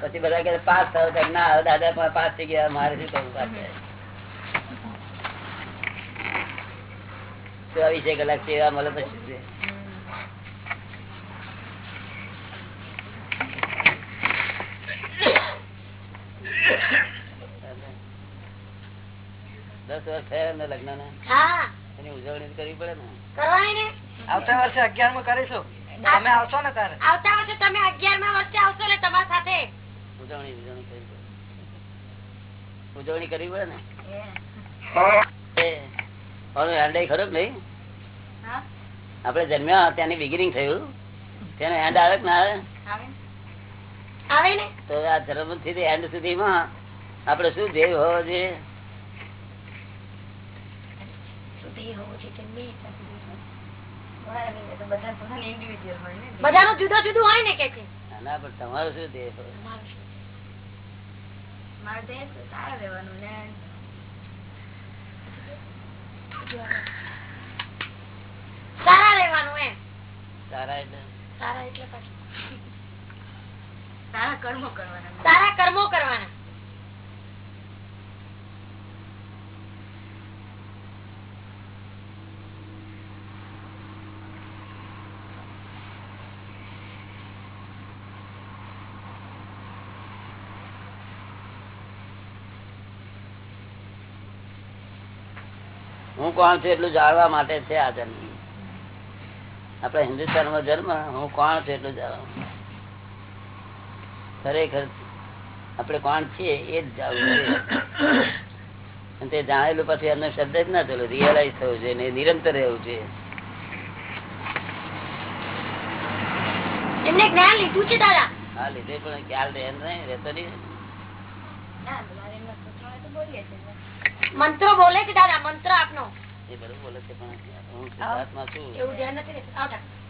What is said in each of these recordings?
પછી બધા કે પાસ થયો ના દાદા પણ પાસ થઈ ગયા મારે શું કરવું પાસ ચોવીસે કલાક સેવા મળે પછી દસ વર્ષ થયા ને લગ્ન ને એની ઉજવણી કરવી પડે ને. ને. આવતા વર્ષે અગિયારમાં કરીશું. તમે આવશો ને તારે? આવતા વર્ષે તમે અગિયારમાં વર્ષે આવશો ને તમારા સાથે. ઉજવણી ઉજવણી કરી ઉજવણી કરવી પડે ને? હેન્ડ ખરો નહીં? આપડે જન્મ્યા ત્યાંની બિગિનિંગ થયું. તેનો હેન્ડ આવે ના આવે? આવે તો આ ધર્મથી એન્ડ સુધીમાં આપડે શું ધ્યેય હોવો જોઈએ? બધાનું જુદું જુદું હોય ને કે છે? ના પણ તમારું શું ધ્યેય હોવું? સારા રહેવાનું એમ. સારા એટલે? સારા એટલે સારા કર્મો કરવાના. સારા કર્મો કરવાના. હું કોણ છું એટલું જાણવા માટે છે આ જન્મ. આપડે હિન્દુસ્તાનમાં જન્મ હું કોણ છું એટલું જાણવા ખરેખર આપડે કોણ છીએ એ જ જાણવું. તે જાણેલું પછી એમને શબ્દ જ ના ચાલુ રિયલાઇઝ થવું છે ને નિરંતર રહેવું છે એમને જ્ઞાન લીધું છે દાદા. હા લીધે પણ ખ્યાલ રહે રહેતો નહીં. મંત્રો બોલે છે દાદા મંત્ર આપનો. એ બરોબર બોલે છે પણ હું શુદ્ધાત્મા છું. એવું ધ્યાન નથી. આવતા છે.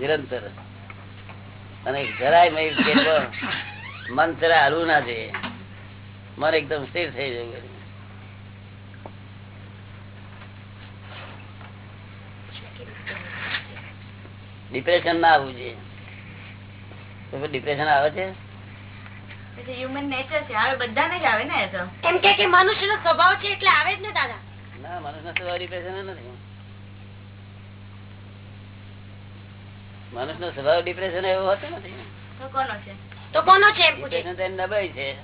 નિરંતર અને જરાય મન જરા હલવું ના જોઈએ. મન એકદમ સ્થિર થઈ જવું ડિપ્રેશન ના આવવું જોઈએ. ડિપ્રેશન આવે છે? હ્યુમન નેચર છે હવે બધાને જ આવે ને એ તો. એમ કે કે મનુષ્યનો સ્વભાવ છે એટલે આવે જ ને દાદા. ના મનુષ્યનો સ્વભાવ ડિપ્રેશન નથી. મનુષ્યનો સ્વભાવ ડિપ્રેશન એવો હોતો નથી. તો કોનો છે? તો કોનો છે એમ પૂછે? તો નબળાઈ છે.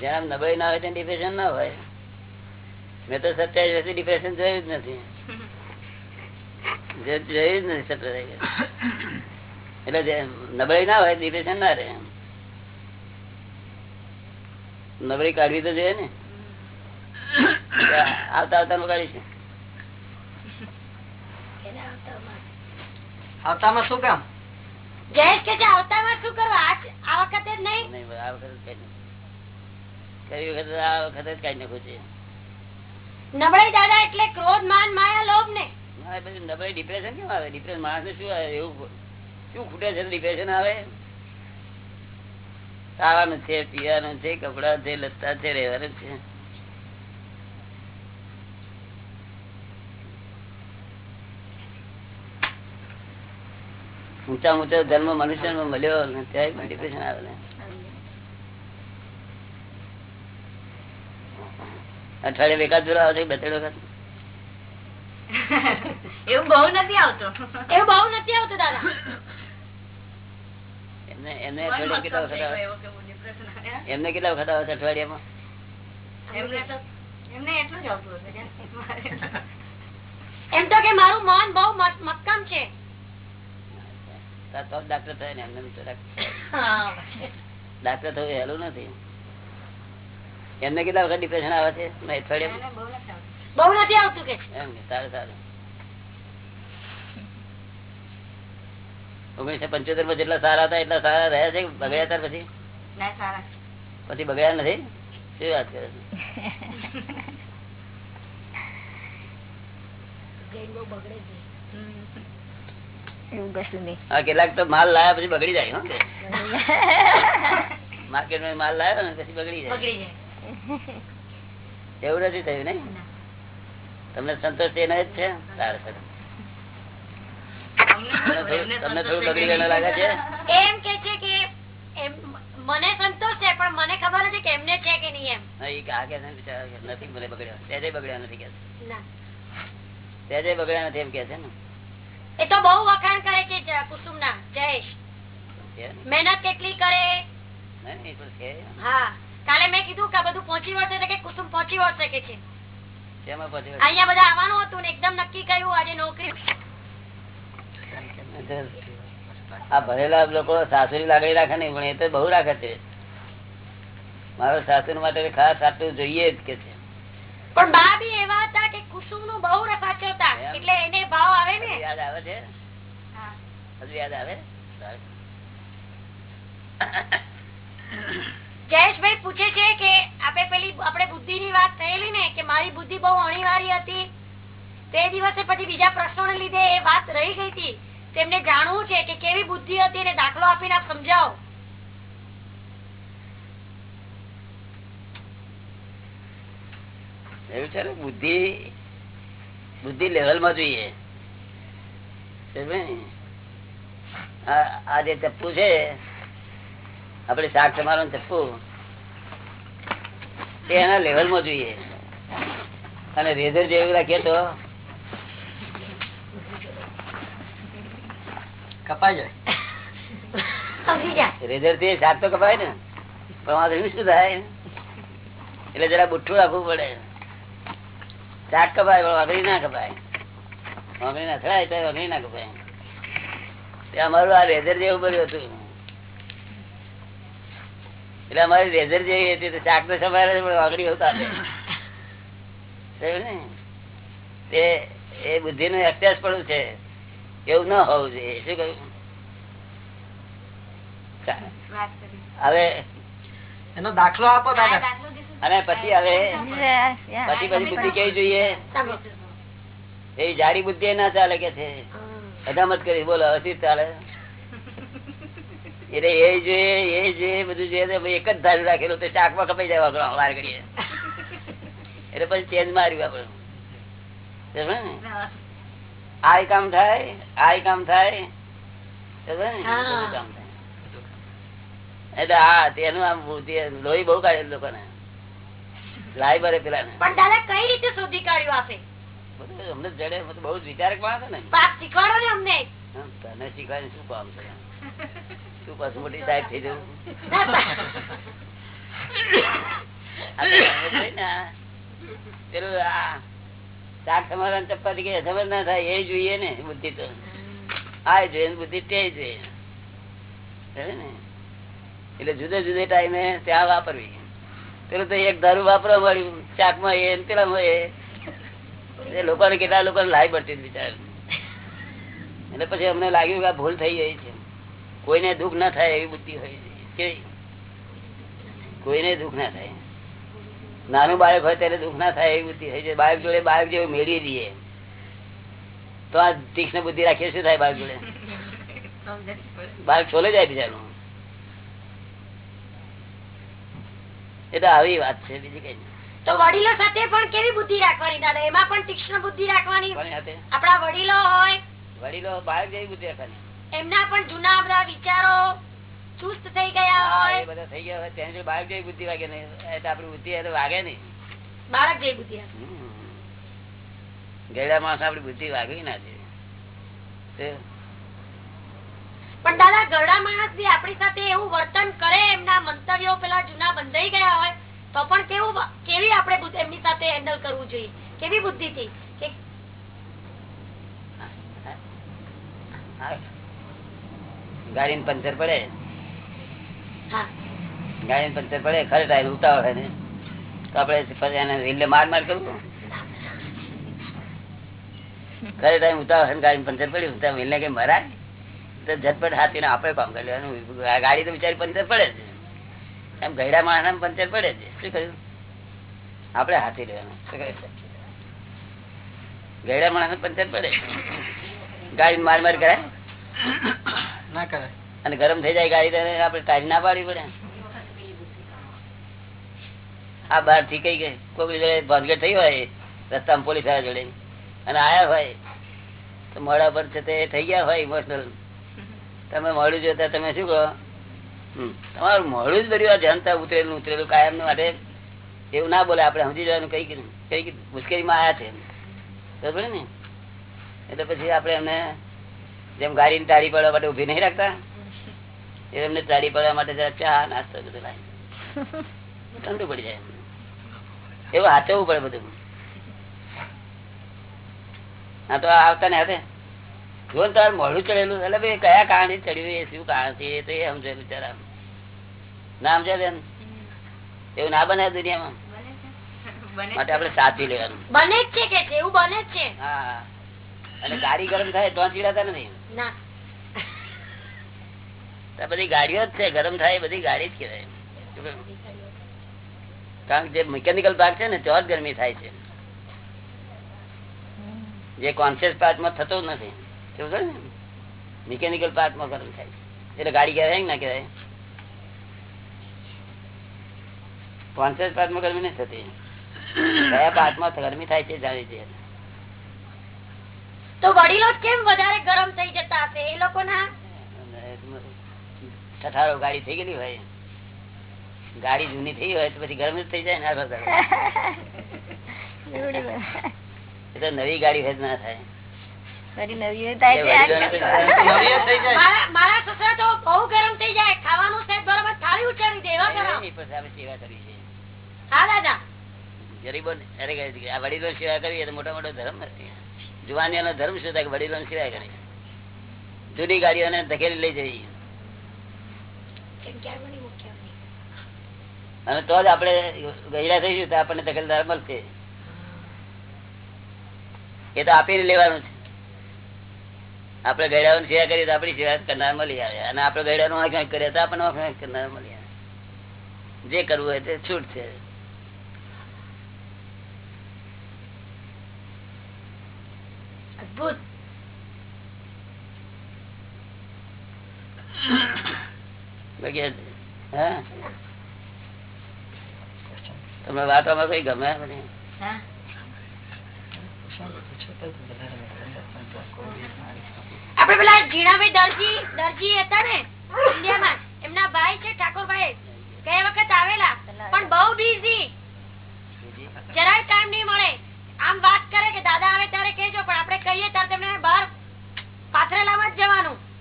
જેમ નબળાઈ ના હોય ત્યાં ડિપ્રેશન ના હોય. મેં તો સત્યાવીસ વર્ષથી ડિપ્રેશન જોયું જ નથી. જે જોયું જ નથી સત્યાવીસ એટલે જે નબળાઈ ના હોય ડિપ્રેશન ના રહે. નબળી કાઢવી તો જોઈએ ને. આવતા આવતા નું કાઢીશું. આવતામાં? શું કામ? જયેશ કે છે આવતામાં શું કરવા? આ આ વખતે નહીં? નહીં આ વખતે કઈ નહીં વખતે આ વખતે જ કઈ નાખવું છે. નબળાઈ દાદા એટલે ક્રોધ માન માયા લોભ ને. ના, નબળાઈ ડિપ્રેશન કેમ આવે? ડિપ્રેશન માણસ શું આવે? એવું શું ખૂટે છે? ડિપ્રેશન આવે? ખાવાનું છે પીવાનું છે કપડા છે લતા છે રહેવાનું છે. ઊંચા ઊંચો જન્મ મનુષ્ય મળ્યો ને ત્યાં ડિપ્રેશન આવે ને. અઠવાડિયે એકાદ જોડે આવે છે બે ત્રણ વખત? એવું બહુ નથી આવતો. એવું બહુ નથી આવતું દાદા. એમને કેટલા વખત આવે. એમને કેટલા વખત છે અઠવાડિયામાં? એમને તો એમને એટલું જ આવતું હશે કે એમ તો કે મારું મન બહુ મક્કમ છે. તો ડાક્ટર થાય ને એમને ડાક્ટર થવું હેલું નથી. એમને કેટલા વખત ડિપ્રેશન આવે છે? અઠવાડિયામાં? બહુ નથી આવતું. બહુ નથી આવતું કે. એમ સારું સારું. ઓગણીસો પંચોતેરમાં જેટલા સારા હતા એટલા સારા રહ્યા છે બગડ્યા ત્યાર પછી? પછી બગડ્યા નથી? શું વાત કરે છે? કેટલાક તો માલ લાયા પછી બગડી જાય માર્કેટમાં માર્કેટમાં માલ લાયો ને પછી બગડી જાય. એવું નથી થયું ને. તમને સંતોષ એના જ છે? સારું સારું. તમને થોડું બગડી ગયેલું લાગે છે? એમ કે છે કે મને સંતોષ છે પણ મને ખબર નથી કે એમને છે કે નહીં એમ. હા, કા કે છે નથી મને બગડ્યો. તેજે બગડ્યા નથી કે છે. ના. સહેજે બગડ્યા નથી એમ કે છે ને. એ તો બહુ વખાણ કરે છે કુસુમના જયેશ. મહેનત કેટલી કરે? છે. હા. કાલે મેં કીધું કે બધું પહોંચી વળશે કે કુસુમ પહોંચી વળશે કે છે. અહીંયા બધા આવવાનું હતું ને એકદમ નક્કી કર્યું આજે નોકરી આ ભરેલા લોકો સાસુરી લાગણી રાખે નહીં પણ એ તો બહુ રાખે છે. મારો સાસુ માટે ખાસ આટલું જોઈએ જ કે છે. પણ બા બી એવા હતા કે કુસુમનું બહુ રખાચો? એટલે એને ભાવ આવે ને? યાદ આવે છે? હજુ યાદ આવે? જયેશભાઈ પૂછે છે કે આપણે પેલી આપણે બુદ્ધિ ની વાત થયેલી ને કે મારી બુદ્ધિ બહુ અણીવારી હતી. તે દિવસે પછી બીજા પ્રશ્નો ને લીધે એ વાત રહી ગઈ હતી. તેમને જાણવું છે કે કેવી બુદ્ધિ હતી એને દાખલો આપીને આપ સમજાવો. એવું છે ને, બુદ્ધિ બુદ્ધિ લેવલમાં જોઈએ આ જે ચપ્પુ છે આપડે શાક તમારો ચપ્પુ એના લેવલમાં જોઈએ. અને રેઝર જેવું રાખીએ તો કપાઈ જાય. રેઝરથી શાક તો કપાય ને. પણ વાંધો શું થાય? એટલે જરા બુઠ્ઠું રાખવું પડે. શાક કપાય પણ વાઘરી ના કપાય. વાઘરી ના થાય તો વાઘરી ના કપાય. અમારું આ રેઝર જેવું બધું હતું. એટલે અમારી રેઝર જેવી હતી તો શાક તો સવારે પણ વાઘરી હોતા ને? તે એ બુદ્ધિ નું અત્યાસ પડું છે. એવું ન હોવું જોઈએ. શું કહ્યું? હવે એનો દાખલો આપો દાદા. અને પછી હવે પછી પછી બુદ્ધિ કેવી જોઈએ. એવી જાડી બુદ્ધિ ના ચાલે કે છે? અદામત કરી બોલો હસી ચાલે. એટલે એ જોઈએ એ જોઈએ બધું જોઈએ એક જ ધારું રાખેલું તો શાકમાં કપાઈ જાય વાગડો વાર કરીએ એટલે પછી ચેન્જ માર્યું આપડે? આ કામ થાય આ કામ થાય. ને? એટલે હા તેનું આમ લોહી બહુ કાઢે લોકોને. લાઈ ભરે પેલા પણ દાદા કઈ રીતે શોધી કાઢ્યું આપે? અમને જડે બહુ જ વિચારક માણસ ને. પાપ શીખવાડો ને અમને. તને શું કામ છે? પાછું મોટી સાહેબ થઈ જવું ને. પેલું આ શાક તમારા ચપાતી કે ખબર ના થાય, એ જોઈએ ને બુદ્ધિ તો. આ જોઈએ બુદ્ધિ, તે જોઈએ. ને? એટલે જુદા જુદા ટાઈમે ત્યાં વાપરવી. પેલું તો એક દારૂ વાપરવા મળ્યું, શાકમાં એ પેલામાં એ. લોકો લોકોને કેટલા લોકોને લાઈ પડતી બિચાર એટલે પછી અમને લાગ્યું કે આ ભૂલ થઈ ગઈ છે. કોઈને દુઃખ ના થાય એવી બુદ્ધિ હોય છે. કોઈને દુઃખ ના થાય. નાનું બાળક હોય ત્યારે દુઃખ ના થાય એવી બુદ્ધિ થઈ જાય. બાળક જોડે બાળક જેવું મેળવી દઈએ. તો આ તીક્ષ્ણ બુદ્ધિ રાખીએ શું થાય બાળક જોડે? બાળક છોલે જાય બીજાનું એ તો આવી વાત છે બીજી કઈ તો વડીલો સાથે પણ કેવી બુદ્ધિ રાખવાની દાદા? એમાં પણ તીક્ષ્ણ બુદ્ધિ રાખવાની? આપણા વડીલો હોય. વડીલો બાળક જેવી બુદ્ધિ રાખવાની. એમના પણ જૂના બધા વિચારો ચુસ્ત થઈ ગયા હોય એ બધા થઈ ગયા હોય. તેની બાળક જેવી બુદ્ધિ વાગે નહીં. એટલે આપડી બુદ્ધિ વાગે નહીં. બાળક જેવી બુદ્ધિ ગયેલા માણસ આપડી બુદ્ધિ વાગવી ના જોઈએ. પણ દાદા ગરડા માણસ બી આપણી સાથે એવું વર્તન કરે એમના મંતવ્યો પેલા જૂના બંધાઈ ગયા હોય તો પણ કેવું કેવી આપણે એમની સાથે હેન્ડલ કરવું જોઈએ? કેવી બુદ્ધિ થી કે ગાડી પંચર પડે. ગાડી પંચર પડે ખરે ટાઈમ ઉતાવળ હોય ને. તો આપડે એને વિલ્લે માર માર કરવું ખરે ટાઈમ ઉતાવળ હોય ગાડી પંચર પડ્યું તો કઈ મરાય? તો ઝટપટ હાથીને આપણે કામ કરી લેવાનું. ગાડી તો બિચારી પંચર પડે છે એમ ગયડા માણસ પંચર પડે છે શું કહ્યું આપણે હાથી લેવાનું. શું ગયડા માણસ પંચર પડે? ગાડી માર માર કરાય? ના કરે અને ગરમ થઈ જાય ગાડી આપડે ટાઈમ ના પાડવી પડે. આ બારથી કઈ ગઈ કોઈ જોડે ભાનગડ થઈ હોય, રસ્તામાં પોલીસ આવ્યા જોડે. અને આયા હોય, તો મોડા પર છે તે થઈ ગયા હોય ઇમોશનલ તમે મોડું જોતા તમે શું કહો? તમારું મોડું જ બધું આ જનતા ઉતરેલું ઉતરેલું કાયમ માટે એવું ના બોલે. આપણે સમજી જવાનું કઈ કઈ કઈ મુશ્કેલીમાં આવ્યા છે બરોબર ને? એટલે પછી આપણે એમને જેમ ગાડીની તાળી પડવા માટે ઊભી નહીં રાખતા. એમને તાળી પડવા માટે જરા ચા નાસ્તો બધું લાવી. ઠંડુ પડી જાય. એવું હાચવવું પડે બધું. હા તો આવતા ને હાથે જો તાર મોડું ચડેલું એટલે ભાઈ કયા કારણે ચડ્યું એ શું કારણ છે તો એ સમજે બિચારા. ના સમજે બેન? એવું ના બને દુનિયામાં? માટે આપડે સાચી લેવાનું. બને જ છે કે એવું બને જ છે? હા. અને ગાડી ગરમ થાય તો ચીડાતા નથી? ના. બધી ગાડીઓ જ છે, ગરમ થાય બધી ગાડી જ કહેવાય. કારણ કે જે મિકેનિકલ પાર્ટ છે ને, તો જ ગરમી થાય છે. જે કોન્શિયસ પાર્ટમાં થતો નથી. સમજો ને? મિકેનિકલ પાર્ટમાં ગરમ થાય એટલે ગાડી કહેવાય ના કહેવાય? કોન્શિયસ પાર્ટમાં ગરમી નથી થતી. કયા પાર્ટમાં ગરમી થાય છે જાણી છે. તો વડીલો કેમ વધારે ગરમ થઈ જતા હશે? એ લોકો ના ઠઠારો ગાડી થઈ ગયેલી હોય. ગાડી જૂની થઈ હોય તો પછી ગરમ થઈ જાય ને એ તો નવી ગાડી હોય ના થાય. નવી જ થઈ જાય. મારા મારા સસરા તો બહુ ગરમ થઈ જાય. ખાવાનું સહેજ બરાબર થાળી ઉચારી દે એવા ગરમ. એ પછી આપણે સેવા કરવી છે. હા દાદા. ગરીબો અરે આ વડીલો સેવા તો મોટો મોટો ધર્મ નથી. જુવાનીઓનો ધર્મ શું થાય કે વડીલો સેવા કરે જૂની ગાડીઓને ધકેલી લઈ જવી કેમ કે આ બધી મુખ્ય નહીં. અને તો જ આપણે ગયેલા થઈશું તો આપણને ધકેલદાર મળશે. એ તો આપીને લેવાનું છે. આપણે ગયડાઓની સેવા કરીએ તો આપણી સેવા કરનાર મળી આવે. અને આપણે ગયડાનું વાંક કરીએ તો આપણને કરનાર મળી આવે. જે કરવું હોય તે છૂટ છે. અદભુત. તમને વાતોમાં કઈ ગમે? આપડે એમના ભાઈ છે, ઠાકોરભાઈ. ગયે વખત આવેલા. પણ બહુ બિઝી જરાય ટાઈમ નહીં મળે. આમ વાત કરે કે, દાદા આવે ત્યારે કેજો પણ આપણે કહીએ ત્યારે તેમને બહાર પાથરેલામાં જ જવાનું.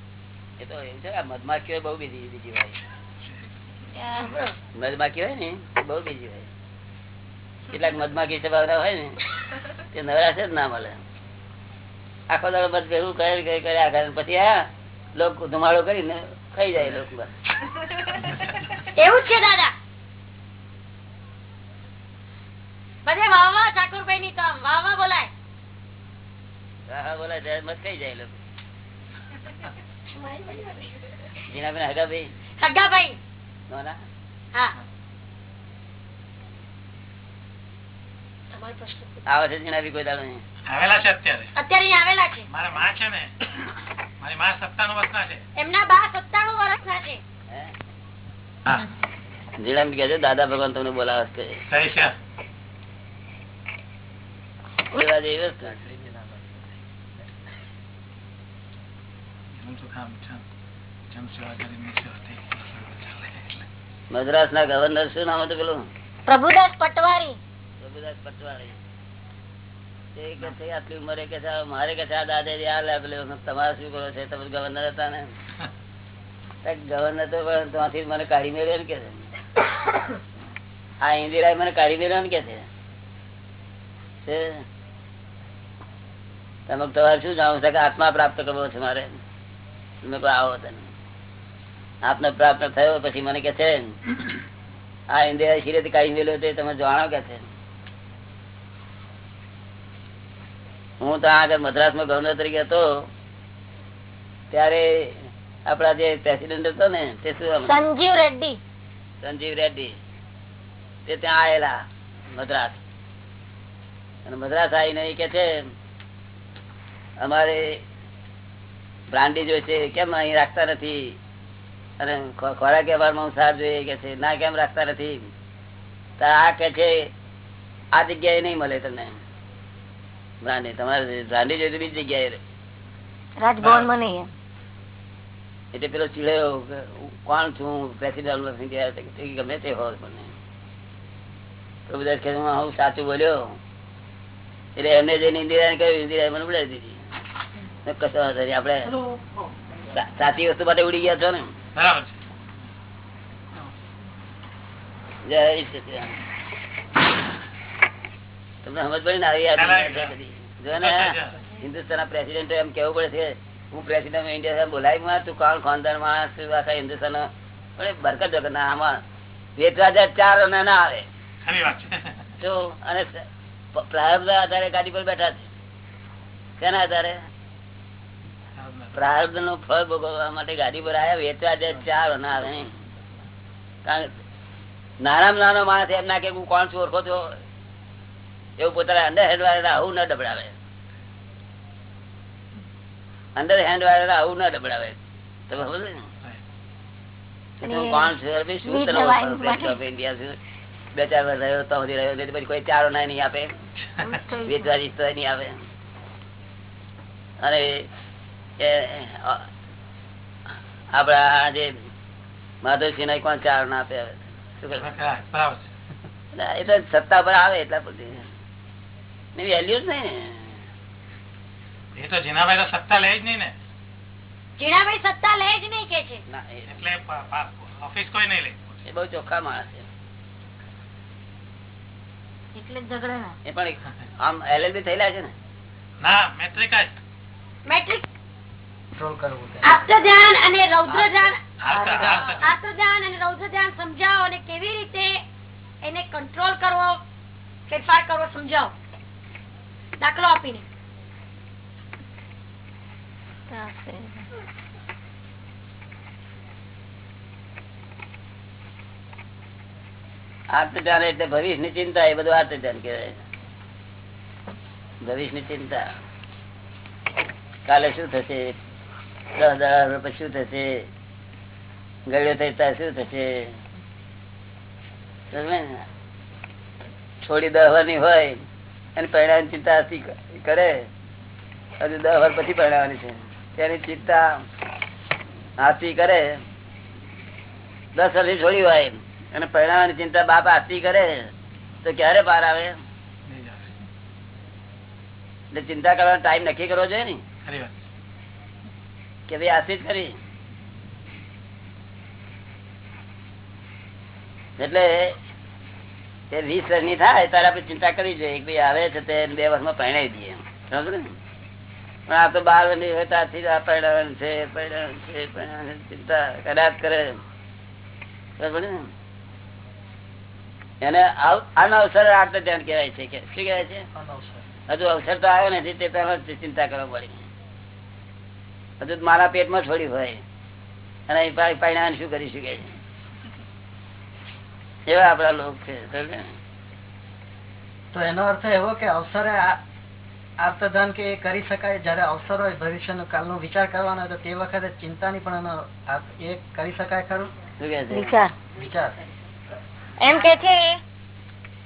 એ તો એવું છે આ મધમાખીઓ બહુ બીજી બીજી હોય મધમાખી હોય ને બહુ બીજી હોય કેટલાક મધમાખી સ્વભાવના હોય ને તે નવરાશ જ ના મળે. આખો દાડો બધ ભેગું કરે કરે કર્યા પછી આ લોકો ધુમાડો કરીને ખાઈ જાય લોકો એવું છે દાદા. બધે વાહ ઠાકોરભાઈ ની તો વાહ બોલાય. હા બોલાય મત ખાઈ જાય લોકો. જીના બેન હગા ભાઈ સગાભાઈ નોના? હા. તમારો પ્રશ્ન પૂછો. આવે છે જીના બી કોઈ દાડો આવેલા છે અત્યારે. અત્યારે આવેલા છે. મારા માં છે ને. મારી માં સત્તાનું વર્ષના છે. એમના બા સત્તાણું વર્ષના છે. હે? હા. જીણા દાદા ભગવાન તમને બોલાવે છે. સહી છે બોલવા જેવી વસ્તુ એમ તો કામ છે. જેમ સેવા કરીને સેવા થઈ ગઈ. મદ્રાસ ના ગવર્નર શું નામ હતું પેલું? પ્રભુદાસ પટવારી. પ્રભુદાસ છે આટલી ઉંમરે કે મારે કે દાદાજી આ લે પેલું. તમારે શું કરો છે? તમે ગવર્નર હતા ને. ગવર્નર તો પણ ત્યાંથી મને કાઢી મેળવે ને કે છે. આ ઇન્દિરા મને કાઢી મેળવે ને કે છે. તમે તમારે શું જાણવું છે કે આત્મા પ્રાપ્ત કરવો છે મારે? આવો તને. આત્મા પ્રાપ્ત થયો પછી મને કે છે આ ઇન્દિરા શિરે કઈ તે તમે જાણો કે છે. હું તો આગળ મદ્રાસમાં ગવર્નર તરીકે હતો ત્યારે આપડા જે પ્રેસિડેન્ટ હતો ને તે શું સંજીવ રેડ્ડી. સંજીવ રેડ્ડી તે ત્યાં આવેલા મદ્રાસ. અને મદ્રાસ આવીને એ કે છે અમારે બ્રાન્ડી જોઈએ છે કેમ અહીં રાખતા નથી? અને ખોરાક વ્યવહારમાં સાર જોઈએ કે છે? ના કેમ રાખતા નથી? તો આ કે છે આ જગ્યાએ નહીં મળે તમને. બ્રાન્ડી તમારે બ્રાન્ડી જોઈએ બીજી જગ્યાએ રહે. રાજભવનમાં નહીં એટલે પેલો ચીડ્યો કોણ છું? પ્રેસિડેન્ટ ઓફ ઇન્ડિયા ગમે તે હોય મને. તો બધા હું હું સાચું બોલ્યો. એટલે એમને જઈને ઇન્દિરાને કહ્યું ઇન્દિરાએ મને બોલાવી દીધી. સા- સાચી વસ્તુ માટે ઉડી ગયા છો ને. તમને સમજ પડી ને આવી હિન્દુસ્તાન પ્રેસિડેન્ટ એમ કેવું પડે છે? હું પ્રેસિડેન્ટ ઇન્ડિયા બોલાવી માં તું કોણ? ખાનદાન માણસ આખા હિન્દુસ્તાન પણ એ બરકત વગર ના આમાં વેચવા હજાર ચાર અને ના આવે. તો અને પ્રારંભ આધારે ગાડી પર બેઠા છે. કેના આધારે? પ્રારબ્ધનું ફળ ભોગવવા માટે ગાડી પર આવ્યા વેચવા જાય ચાર ના આવે. નહીં. નાનામાં નાનો માણસ એમ ના કે હું કોણ છું ઓળખો છો? એવું પોતાના અંડર હેન્ડ વાળા આવું ના ડબડાવે. અંડર હેન્ડ વાળા આવું ના ડબડાવે. તમે સમજો ને? હું કોણ છું? શું તને છું. બે ચાર વર્ષ રહ્યો તો સુધી રહ્યો પછી કોઈ ચારો ના નહીં આપે. વેચવા નહીં આવે અને એ આપડા જે માધવસિંહ ને કોણ ચાર ના આપે એ તો સત્તા પર આવે એટલા બધી. વેલ્યુ જ નહીં ને. એ તો જીનાભાઈ તો સત્તા લે જ નહીં ને. જીણાભાઈ સત્તા લે જ નહીં કે છે. એટલે પા- પા- ઓફિસ કોઈ નહીં લે. એ બહુ ચોખ્ખા માણસ છે. એટલે ઝઘડે એ પણ આમ એલએલબી થયેલા છે ને? ના મેટ્રિક જ. મેટ્રિક કંટ્રોલ કરવું તે. ધ્યાન અને રૌદ્ર ધ્યાન હારતા- હારતા. ધ્યાન અને રૌદ્ર ધ્યાન સમજાવો અને કેવી રીતે એને કંટ્રોલ કરવો ફેરફાર કરવો સમજાવો. દાખલો આપીને. આત્મધ્યાન એટલે ભવિષ્યની ચિંતા એ બધું આત્મધ્યાન કહેવાય. ભવિષ્યની ચિંતા. કાલે શું થશે? દસ હજાર પછી શું થશે? ગળ્યો થઈ ત્યાં શું થશે? છોડી દસ હોય અને પરિણામ ચિંતા કરે. હજુ દસ વાર પછી પરિણામની છે. તેની ચિંતા આથી કરે. દસ વર્ષથી છોડી હોય અને પરિણામની ચિંતા બાપ આથી કરે તો ક્યારે બહાર આવે? એટલે ચિંતા કરવાનો ટાઈમ નક્કી કરવો જોઈએ ને? કે ભાઈ જ કરી. એટલે એ વીસ વર્ષની થાય ત્યારે આપણે ચિંતા કરવી જોઈએ. કે ભાઈ આવે છે તે બે વર્ષમાં પરણાવી દઈએ સમજ ને? પણ આ તો બાર વર્ષની હોય ત્યારથી આ પરણાવવાનું છે પરણાવવાનું છે પરણાવવાનું ચિંતા જ કરે સમજો ને? એને અનવસર આર્ત ધ્યાન કહેવાય છે કે. શું કહેવાય છે. હજુ અવસર તો આવ્યો નથી તે પહેલા ચિંતા કરવા પડી. હજુ મારા પેટમાં છોડી હોય. અને પરિણામ શું કરી શકે? એવા આપડા લોક છે તો એનો અર્થ એવો કે અવસરે આ- આર્તધન કે એ કરી શકાય જયારે અવસર હોય ભવિષ્યનો કાલનો વિચાર કરવાનો હોય તો તે વખતે ચિંતાની પણ એનો એ કરી શકાય ખરું? વિચાર. એમ કે છે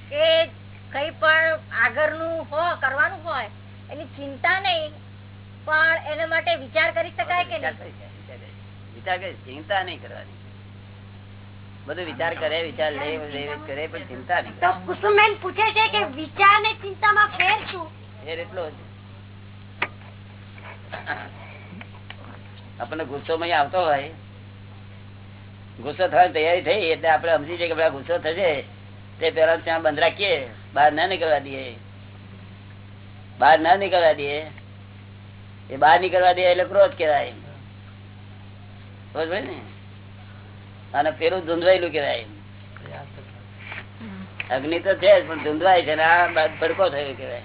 કે કઈ પણ આગળનું હો કરવાનું હોય એની ચિંતા નહીં પણ એના માટે વિચાર કરી શકાય કે વિચાર કરી ચિંતા નહીં કરવાની. બધું વિચાર કરે વિચાર લે લે કરે પણ ચિંતા નહીં તો કુસુમબેન પૂછે છે કે વિચાર ને ચિંતામાં ફેર શું? ફેર એટલો જ. આપણને ગુસ્સો માં આવતો હોય. ગુસ્સો થવાની તૈયારી થઈ એટલે આપણે સમજી જઈએ કે પેલા ગુસ્સો થશે તે પેલા ત્યાં બંધ રાખીએ બહાર ના નીકળવા દઈએ. બહાર ના નીકળવા દઈએ. એ બહાર નીકળવા દે એટલે ક્રોધ કેવાય ને? અને પેલું ધૂંધવાયેલું કેવાય અગ્નિ તો છે પણ ધૂંધવાય છે આ ભડકો થયો કેવાય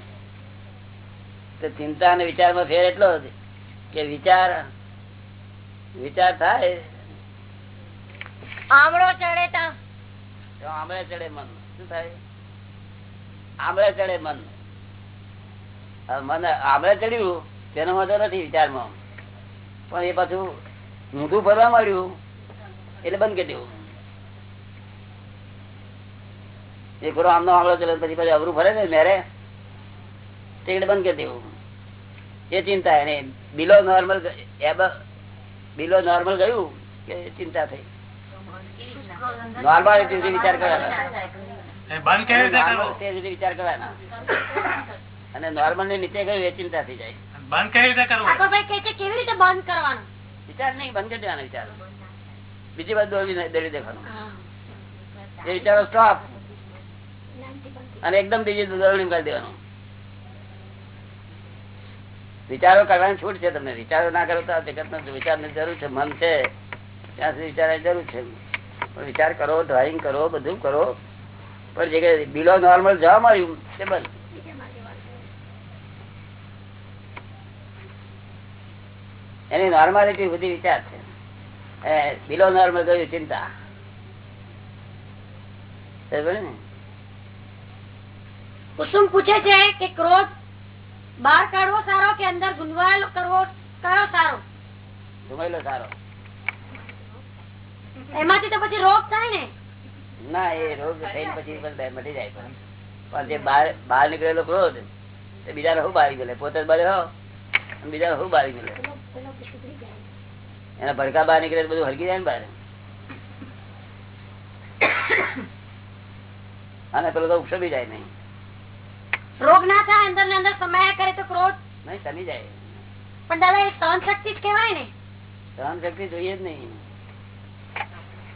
તો ચિંતા અને વિચારમાં ફેર એટલો કે વિચાર વિચાર થાય. આમળો ચડે તા. આંબળે ચડે મન. શું થાય? આંબળે ચડે મન. મન આંબળે ચડ્યું તેનો વાંધો નથી વિચારમાં. પણ એ પાછું ઊંધું ફરવા માંડ્યું એટલે બંધ કરી દેવું એ વાર આમનો આંગળો ચલો પછી પછી અવરું ભરે ને મેરે તે બંધ કરી દેવું એ ચિંતા એને બિલો નોર્મલ બિલો નોર્મલ ગયું કે ચિંતા થઈ? નોર્મલ વિચાર કરવાનો. વિચાર કરવાનો. અને નોર્મલની નીચે ગયું એ ચિંતા થઈ જાય. બંધ કેવી રીતે કરવું? ઠાકોરભાઈ કે છે કેવી રીતે બંધ કરવાનું? વિચાર નહીં બંધ કરી દેવાનો વિચાર. બીજી બાજુ દોડી દોડી દેવાનું એ વિચારો સ્ટોપ અને એકદમ બીજી દોરણી કરી દેવાનું. વિચારો કરવાની છૂટ છે તમને. વિચારો ના કરો તો જગત નો વિચારની જરૂર છે મન છે. ત્યાં સુધી વિચારવાની જરૂર છે. વિચાર કરો ડ્રોઈંગ કરો બધું કરો. પણ જે કે બિલો નોર્મલ જવા મળ્યું તે બંધ. એની નોર્માલિટી બધી વિચાર છે. બિલો નોર્મલ ગયું ચિંતા. કુસુમ પૂછે છે કે ક્રોધ બહાર કાઢવો સારો કે અંદર ગુંદવાયેલો કરવો કયો સારો? ધુમેલો સારો. એમાંથી તો પછી રોગ થાય ને. ના એ રોગ થઈને પછી મટી જાય પણ. જે બહાર બહાર નીકળેલો ક્રોધ એ બીજા હું બારી ગયેલે પોતે જ બળે હો અને બીજા હું બારી ગયેલે એના ભડકા બહાર નીકળે બધું હરકી જાય ને બહાર. અને પેલો તો ઉપસમી જાય નહીં. રોગ ના થાય અંદર ને અંદર સમાયા કરે તો ક્રોધ. નહીં સમી જાય. પણ દાદા એ સહન શક્તિ જ કહેવાય ને. સહન શક્તિ જોઈએ જ નહીં.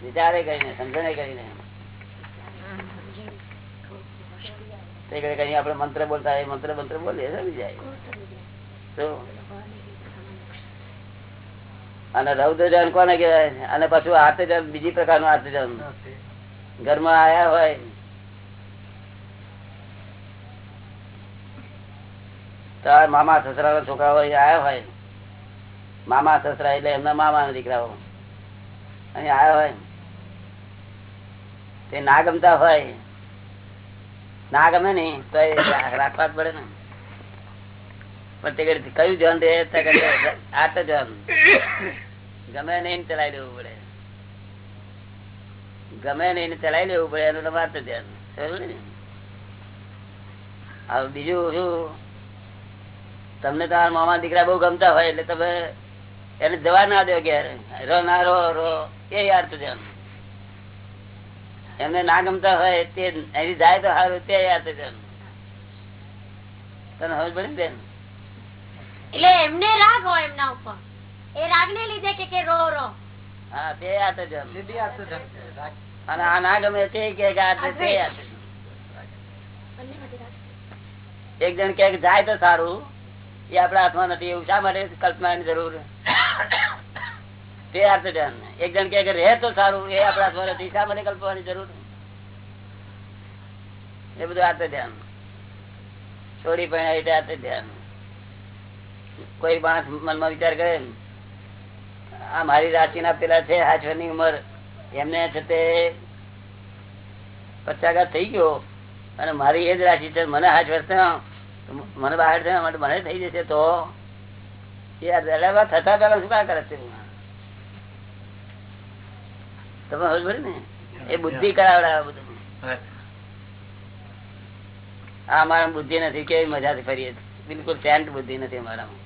વિચારે કરીને સમજણે કરીને. તે કઈ આપણે મંત્ર બોલતા મંત્ર મંત્ર બોલીએ સમી જાય તો અને રૌદ્રજન કોને કહેવાય? અને પાછું આર્તજન, બીજી પ્રકારનું આર્તજન. ઘરમાં આયા હોય. મામા સસરા છોકરા હોય, આયા હોય. મામા, સસરા એટલે એમના મામા ના દીકરાઓ. અહીં આયા હોય. તે ના ગમતા હોય. ના ગમે ને તો રાખવા જ પડે ને. પણ તે કયું જન રે આ તો ધ્યાન ગમે નહીં ચલાવી લેવું પડે. ગમે નહીં ચલાવી લેવું પડે, એનું તમારે ધ્યાન હવે બીજું શું? તમને તમારા મામા દીકરા બહુ ગમતા હોય, એટલે તમે એને જવા ના દો ઘેર રો ના રો રો. એ યાર તો ધ્યાન એમને ના ગમતા હોય, તે એની જાય તો સારું, તે યાર તો ધ્યાન તને હવે પડે બેન? એટલે એમને રાગ હોય એમના ઉપર. એ રાગ ને લીધે કે કે રો રો. હા તે ધ્યાન સીધી આર્તજન અને આ ના ગમે તે કે તો. એક જણ કે જાય તો સારું. એ આપડા હાથમાં નથી. એવું શા માટે કલ્પનાની જરૂર? તે અર્થ ધ્યાન એક જણ કે રહે તો સારું. એ આપડા હાથમાં નથી. શા માટે કલ્પવાની જરૂર? એ બધું અર્થ ધ્યાન છોડી પણ ધ્યાન કોઈ માણસ મનમાં વિચાર કરે આ મારી રાશિ ના પેલા છે ની ઉંમર. એમને છે તે પચાઘાત થઈ ગયો. અને મારી એ જ રાશિ છે, મને આઠ વર્ષ મને બહાર છે મને થઈ જશે તો થતા પેલા શું કરે છે? તમે હજ ને? એ બુદ્ધિ કરાવડાવે બધું. આ અમારા બુદ્ધિ નથી, કેવી મજાથી ફરીએ. બિલકુલ સેન્ટ બુદ્ધિ નથી અમારામાં.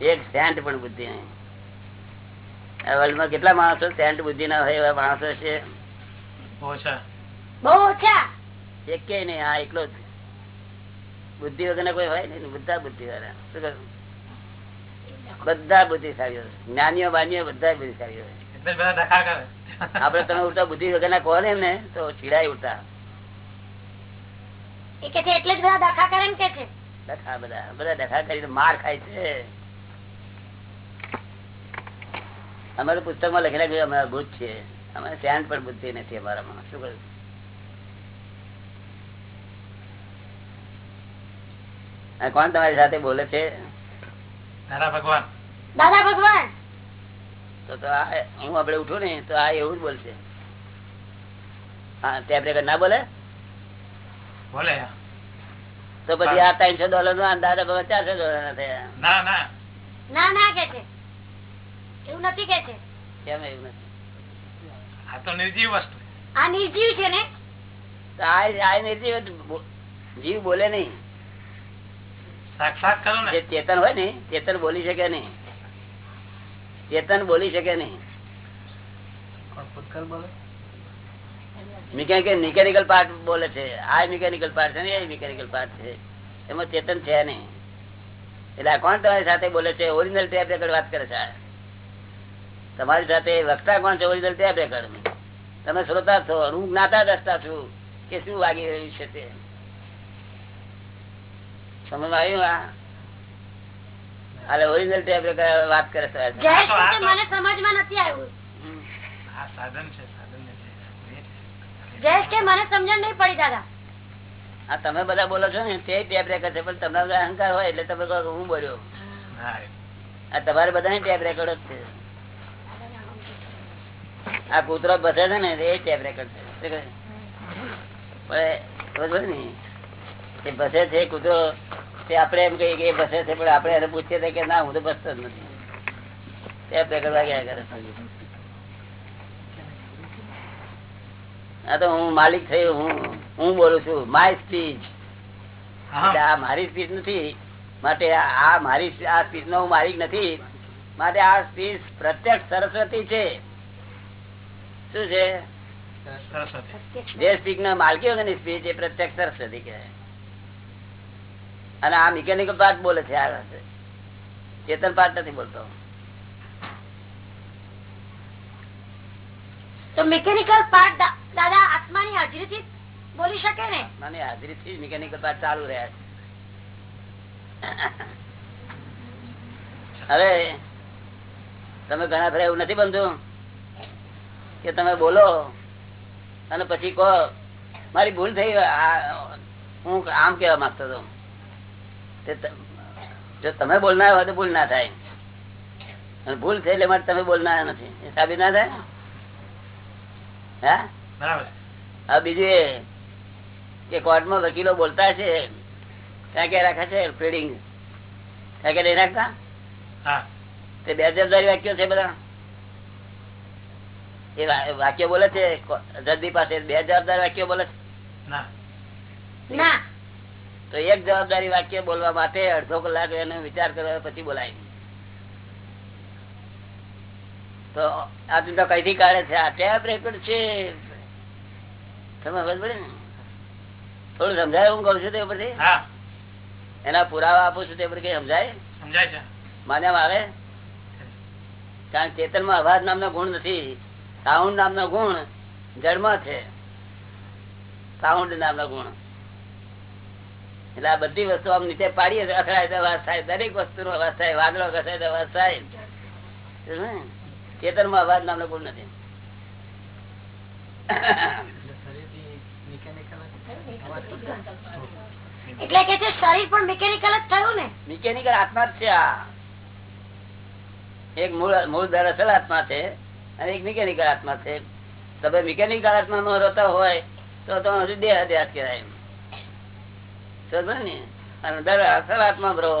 એક સેન્ટ પણ બુદ્ધિ નહીં. વર્લ્ડમાં કેટલા માણસો સેન્ટ બુદ્ધિ ના હોય એવા માણસો છે? બહુ ઓછા? એક કે નહીં? આ એકલો જ. બુદ્ધિ વગર કોઈ હોય નહીં બધા બુદ્ધિ વાળા શું કહ્યું? બધા બુદ્ધિશાળીઓ જ્ઞાનીઓ બાનીઓ બધા હોય. કરે આપડે તમે ઉડતા બુદ્ધિ વગર ના કહો ને તો ચીડાય ઉડતા. કે એટલે જ બધા દખા કરે ને કે છે? દખા બધા. બધા દખા કરીને માર ખાય છે. અમારે પુસ્તકમાં લખેલા કે અમારા ભૂત છે. અમારે ધ્યાન પણ બુદ્ધિ નથી અમારામાં. શું કરું? કોણ તમારી સાથે બોલે છે? ભગવાન. દાદા ભગવાન! તો તો આ હું આપડે ઉઠું ને તો આ એવું જ બોલશે. હા ટેપ રેકર્ડ ના બોલે? બોલે. તો પછી આ ત્રણસો ડોલર નો દાદા ભગવાન ચારસો ડોલર ના થયા. ના ના. ના ના કે છે. એવું નથી કે છે? કેમ એવું નથી? આ તો નિર્જીવ વસ્તુ. આ નિર્જીવ છે ને? આ આ નિર્જીવ જીવ બોલે નહીં. સાક્ષાત કરો ને. ચેતન હોય ને ચેતન બોલી શકે નહીં. ચેતન બોલી શકે નહીં. કોણ ભૂતકાળ બોલે? મિકેનિકલ મિકેનિકલ પાર્ટ બોલે છે. આ મિકેનિકલ પાર્ટ છે ને એ મિકેનિકલ પાર્ટ છે. એમાં ચેતન છે નહીં. એટલે આ કોણ તમારી સાથે બોલે છે? ઓરિજિનલ ટેપ રેકર્ડ વાત કરે છે આ. તમારી સાથે વક્તા કોણ છે? ઓરિજિનલ તે બે ઘર તમે શ્રોતા છો હું જ્ઞાતા દસતા છું કે શું વાગી રહ્યું છે તે? સમજ આવ્યું આ? અરે ઓરિજિનલ ટેપ વાત કરે છે મને સમજમાં નથી આવ્યું. આ સાધન છે સાધન. જયેશ કે મને સમજણ નહીં પડી દાદા? આ તમે બધા બોલો છો ને તે ટેપ રેકર્ડ છે પણ તમારા બધા અહંકાર હોય એટલે તમે કહો હું બોલ્યો. હા. આ તમારે બધા ટેપ રેકર્ડ જ છે. આ કૂતરો બસે છે ને એ ટેપ રેકોર્ડ છે. બસે છે કૂતરો તે આપણે એમ કહીએ કે બસે છે પણ આપડે એને પૂછીએ કે ના હું તો બસતો જ નથી. ટેપ રેકોર્ડ વાગ્યા કરે. આ તો હું માલિક થયો હું હું બોલું છું માય સ્પીચ આ મારી સ્પીચ નથી માટે આ આ મારી આ સ્પીચ નો હું માલિક નથી માટે આ સ્પીચ પ્રત્યક્ષ સરસ્વતી છે. શું છે? જે સ્પીચ ના માલકી વગરની સ્પીચ એ પ્રત્યક્ષ સરસ્વતી કહેવાય. અને આ મિકેનિકલ પાર્ટ બોલે છે આ ચેતન પાર્ટ નથી બોલતો. તો મિકેનિકલ પાર્ટ દાદા આત્માની હાજરીથી બોલી શકે ને? મને હાજરી થી મિકેનિકલ પાર્ટ ચાલુ રહ્યા છે હવે તમે ઘણા ફરે એવું નથી બનતું? કે તમે બોલો. અને પછી કહો મારી ભૂલ થઈ હું આમ કેવા માંગતો હતો. જો તમે બોલનાર હોય તો ભૂલ ના થાય. અને ભૂલ થઈ એટલે માટે તમે બોલનાર નથી. એ સાબિત ના થાય? હા? બરાબર. બીજું એ કે કોર્ટમાં વકીલો બોલતા છે ત્યાં કે રાખે છે? ફીડિંગ ત્યાં કે નહીં રાખતા? હા. તે બે જવાબદારી વાક્યો છે બધા. એ વાક્ય બોલે છે? જદી પાસે બે જવાબદાર વાક્ય બોલે છે? ના. ના. તો એક જવાબદારી વાક્ય બોલવા માટે અડધો કલાક એનો વિચાર કર્યો પછી બોલાય. તો આ તો કઈથી કાઢે છે? આ ટેપ રેકોર્ડ છે. તમે ખબર પડે ને? થોડું સમજાય હું કઉ છું તે ઉપરથી? હા. એના પુરાવા આપું છું તે ઉપર કઈ સમજાય? સમજાય છે. માન્યામાં આવે? કારણ કે ચેતનમાં અવાજ નામનો ગુણ નથી. સાઉન્ડ નામનો ગુણ જળમાં છે. સાઉન્ડ નામનો ગુણ. એટલે આ બધી વસ્તુ આમ નીચે પાડીએ અથડાય તો અવાજ થાય. દરેક વસ્તુ નો અવાજ થાય. વાદળો ઘસાય તો અવાજ થાય. ચેતનમાં અવાજ નામનો ગુણ નથી. એટલે કે શરીર પણ મિકેનિકલ જ થયું ને? મિકેનિકલ આત્મા જ છે આ. એક મૂળ મૂળ દરસલ આત્મા છે. અને એક મિકેનિકલ આત્મા છે. તમે મિકેનિકલ આત્મા નો રહેતા હોય તો તમે હજુ દેહ અધ્યાસ કહેવાય ને? અને દરઅસલ આત્મા રહો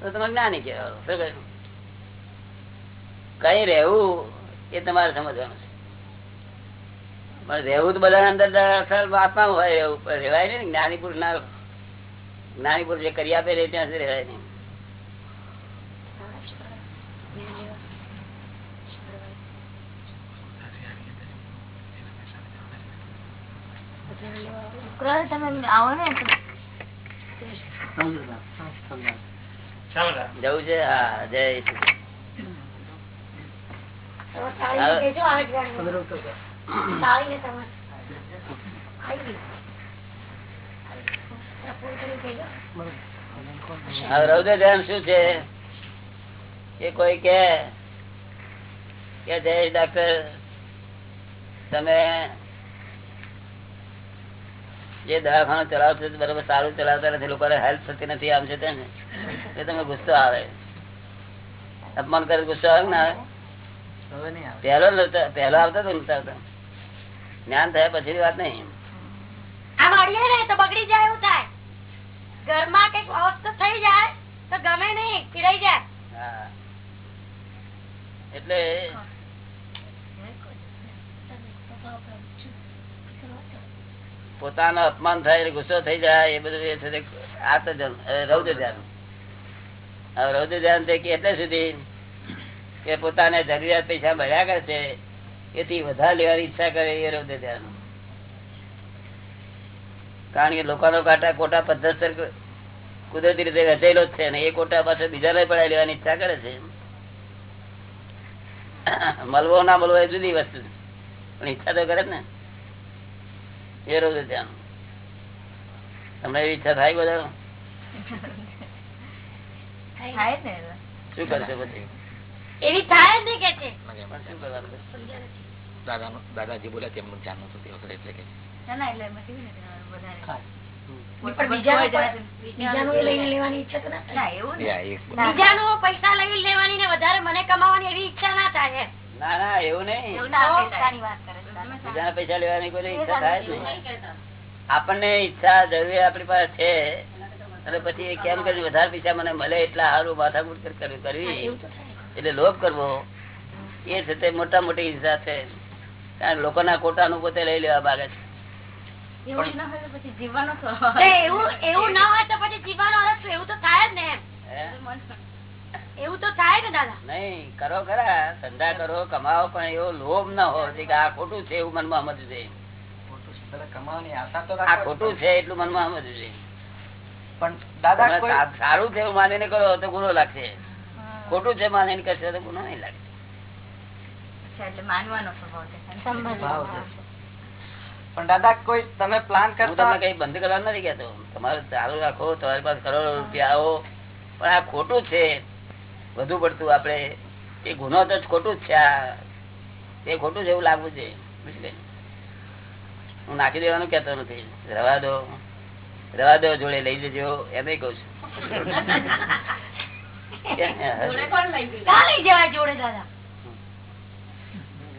તો તમે જ્ઞાની કહેવાય? કઈ રહેવું એ તમારે સમજવાનું છે. પણ રહેવું તો બધા અંદર અસલ આત્મા હોય, રહેવું રહેવાય નહીં ને. જ્ઞાની પુરુષ ના જ્ઞાની જે કરી આપે ત્યાં રહેવાય નહીં શુક્રવારે તમે આવો ને તો ચાલો સાહેબ. જવું છે? હા જય રૌદ્ર ધ્યાન શું છે? કે કોઈ કે કે જય ડાક્ટર તમે જે દવાખાનું ચલાવશે બરોબર સારું ચલાવતા નથી લોકોને હેલ્પ થતી નથી આમ છે તેને એ તમે ગુસ્સો આવે. અપમાન કરે ગુસ્સો આવે ને આવે? પહેલો પહેલો આવતો હતો નથી આવતો. જ્ઞાન થયા પછી વાત નહીં. આમ અડીએ ને તો બગડી જાય એવું થાય. ઘરમાં કંઈક અવસ્થા થઈ જાય તો ગમે નહીં પીડાઈ જાય. એટલે પોતાનો અપમાન થાય એટલે ગુસ્સો થઈ જાય, એ બધું એ છે આ તો રૌદ્ર ધ્યાન. રૌદ્ર ધ્યાન એટલે સુધી કે પોતાને જરૂરિયાત પૈસા ભર્યા કરશે, એથી વધારે લેવાની ઈચ્છા કરે એ રૌદ્ર ધ્યાન. કારણ કે લોકોનો કાંટા કોટા પદ્ધતસર કુદરતી રીતે રચેલો જ છે અને એ કોટા પાસે બીજાને પડાવી લેવાની ઈચ્છા કરે છે. મળવો ના મળવો એ જુદી વસ્તુ પણ ઈચ્છા તો કરે ને. એ રૌદ્ર ધ્યાન તમને એવી ઈચ્છા થાય બધા થાય જ ને શું કરશે પછી? એવી થાય ને કે છે. શું કરવાનું? દાદાજી બોલ્યા તેમનું ધ્યાન નતું તે વખતે એટલે કે. બીજાનું પૈસા લઈ લેવાની ને વધારે મને કમાવાની એવી ઈચ્છા ના થાય. ના ના એવું નહીં. બીજાના પૈસા લેવાની કોઈ ઈચ્છા થાય નહીં. આપણને ઈચ્છા જરૂરી આપણી પાસે છે. અને પછી કેમ કરી વધારે પૈસા મને મળે એટલા સારું માથાકૂટ કર- કર- કરવી. એટલે લોભ કરવો. એ છે તે મોટા મોટી ઈચ્છા છે. કારણ લોકોના કોટાનું પોતે લઈ લેવા માંગે છે. એવું ના હોય તો પછી જીવવાનો એવું એવું ના હોય તો પછી જીવવાનો એવું તો થાય જ ને એમ? એવું તો થાય ને દાદા. નહીં કરો ખરા. ધંધા કરો કમાવો પણ એવો લોભ ના હોય કે આ ખોટું છે એવું મનમાં સમજવું છે. ખોટું છે એટલું મનમાં સમજવું જોઈએ. પણ દાદા કોઈ સારું છે એવું માનીને કરો તો ગુનો લાગશે. ખોટું છે માનીને કરશો તો ગુનો નહીં લાગે અચ્છા એટલે માનવાનો સ્વભાવ છે ભાવ છે. પણ દાદા કોઈ તમે પ્લાન કરો કરતા કઈ બંધ કરવા નથી કેતો તમારે ચાલુ રાખો તમારી પાસે કરોડો રૂપિયા આવો. પણ આ ખોટું છે. વધુ પડતું આપણે એ ગુનો તો ખોટું જ છે આ. એ ખોટું જ એવું લાગવું છે હું નાખી દેવાનું કેતો નથી. રવા દો રવા દો જોડે લઈ જજો એમ કઉ છું.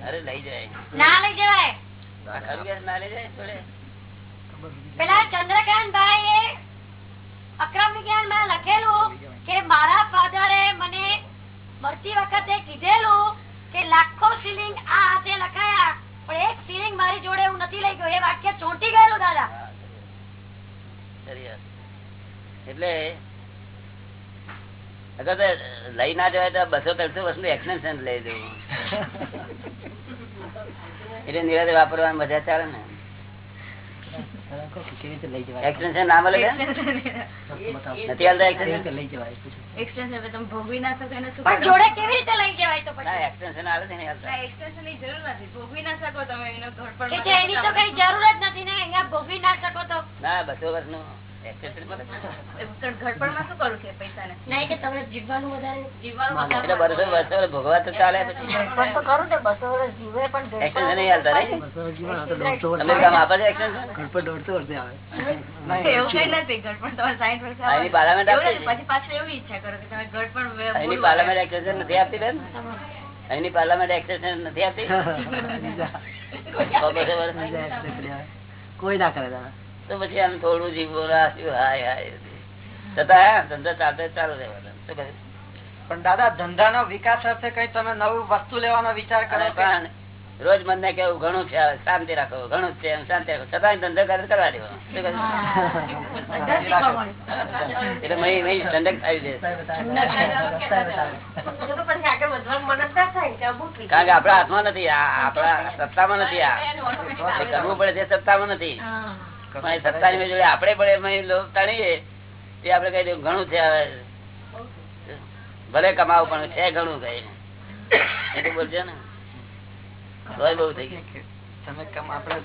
અરે લઈ જાય. ના લઈ જવાય. આ ખરું કે ના લઈ જાય જોડે? પેલા ચંદ્રકાંત ભાઈ અક્રમ વિજ્ઞાનમાં લખેલું કે મારા ફાધરે મને મળતી વખતે કીધેલું કે લાખો સિલિંગ આ હાથે લખાયા પણ એક સિલિંગ મારી જોડે હું નથી લઈ ગયો. એ વાક્ય ચોંટી ગયેલું દાદા. એટલે અગર લઈ ના જવાય તો બસો ત્રણસો વર્ષનું એક્સટેન્શન લઈ દેવું એટલે નિરાતે વાપરવાની મજા ચાલે ને. ભોગવી ના શકો એને શું પણ કરો? જોડે કેવી રીતે લઈ જવાય તો ના આવે છે નહીં હાલતા. ના, extension ની જરૂર નથી. ભોગવી ના તમે એનો ઘર પર કે જે એની તો કઈ જરૂર જ નથી અહીંયા ભોગવી ના શકો તો? ના બસો વર્ષનું. ભોગવા તો ચાલે પછી પણ તો ખરું ને બસો વર્ષ જીવે પણ extension નહીં હાલતા નહીં બસો જીવન આ તો દોઢસો વર્ષ અમેરિકામાં આપે છે extension? ઘર પર દોઢસો વર્ષે આવે એવું કઈ નથી ઘડપણ તમારે સાઈઠ વર્ષે અહીંની આવવાનું. parliament એવું આપે નથી. છે. પછી પાછું એવી ઈચ્છા કરો તમે ઘડપણ વે- અહીંની બોલવા પાર્લામેન્ટ એક્સટેન્શન નથી આપતી. કોઈ ના કરે દાદા તો પછી આમ થોડું જીવવું રાખ્યું હાય હાય. છતાં હા, ધંધો ચાલુ રહેવાનો. શું કહે પણ દાદા ધંધાનો વિકાસ અર્થે કઈ તમે નવું વસ્તુ લેવાનો વિચાર કરો પણ રોજ મને કેવું ઘણું છે શાંતિ રાખો ઘણું છે એમ શાંતિ રાખો. છતાં ધંધો કરે કરવા દેવો. એટલે ઠંડક આવી બતાવે. કારણ કે આપડા હાથમાં નથી આ આપણા સત્તામાં નથી આ. કરવું પડે તે સત્તામાં નથી. સત્તાની જોડે આપણે પણ લોભ તાણીએ તે આપણે કહી દઉં ઘણું છે ભલે કમાવું પણ છે ઘણું કઈ. એટલું બોલજો ને. તોય બહુ થઈ ગયું. તમે કમ આપણે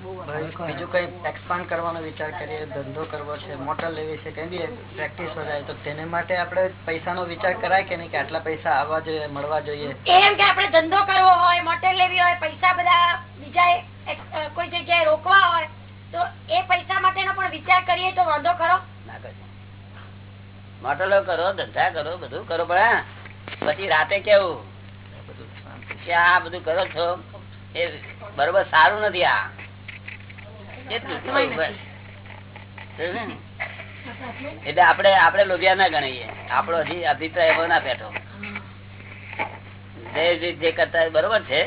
બીજું કઈ એક્સપાન્ડ કરવાનો વિચાર કરીએ ધંધો કરવો છે મોટર લેવી છે કઈ પ્રેક્ટિસ વધારે તો તેને માટે આપણે પૈસાનો વિચાર કરાય કે નહીં કે આટલા પૈસા આવવા જોઈએ મળવા જોઈએ? એમ કે આપણે ધંધો કરવો હોય મોટેલ લેવી હોય પૈસા બધા બીજા એક- અ, કોઈ જગ્યાએ રોકવા હોય તો એ પૈસા માટેનો પણ વિચાર કરીએ તો વાંધો ખરો? ના કરજો મોટલો કરો ધંધા કરો બધું કરો પણ પછી રાતે કેવું? કે આ બધું કરો છો? એ બરોબર સારું નથી આ. એટલું આપડે આપડે લોભિયા ના ગણીએ. આપણો હજી અભિપ્રાય એવો ના બેઠો. જે કરતા બરોબર છે